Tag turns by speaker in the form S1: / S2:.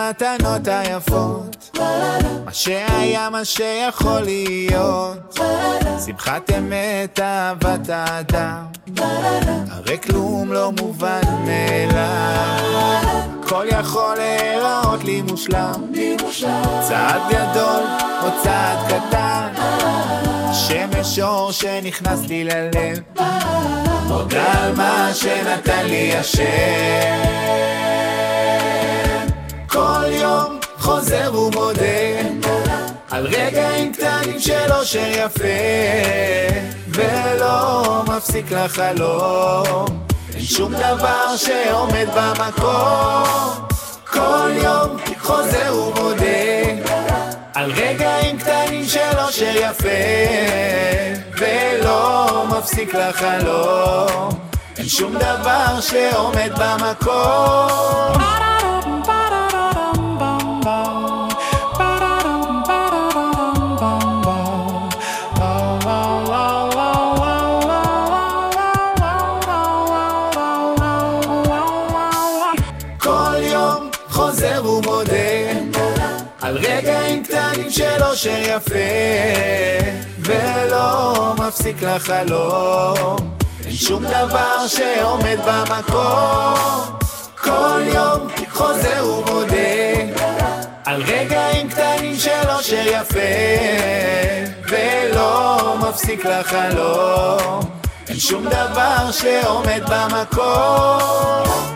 S1: המתנות היפות, מה שהיה, מה שיכול להיות. שמחת אמת, אהבת האדם, הרי כלום לא מובן יכול להיראות לי מושלם, צעד גדול או צעד קטן, שמש אור שנכנס לי ללב, תודה על מה שנתן לי השם. כל יום חוזר ומודה על רגעים קטנים של אושר יפה ולא מפסיק לחלום. אין שום דבר שעומד במקום קטנים של אושר יפה ולא מפסיק לחלום אין שום דבר שעומד במקום כל יום חוזר ומודה על רגעים קטנים של אושר יפה ולא מפסיק לחלום. אין שום דבר שעומד במקום. כל יום חוזר ומודה על רגעים קטנים של אושר יפה ולא מפסיק לחלום. אין שום דבר שעומד במקום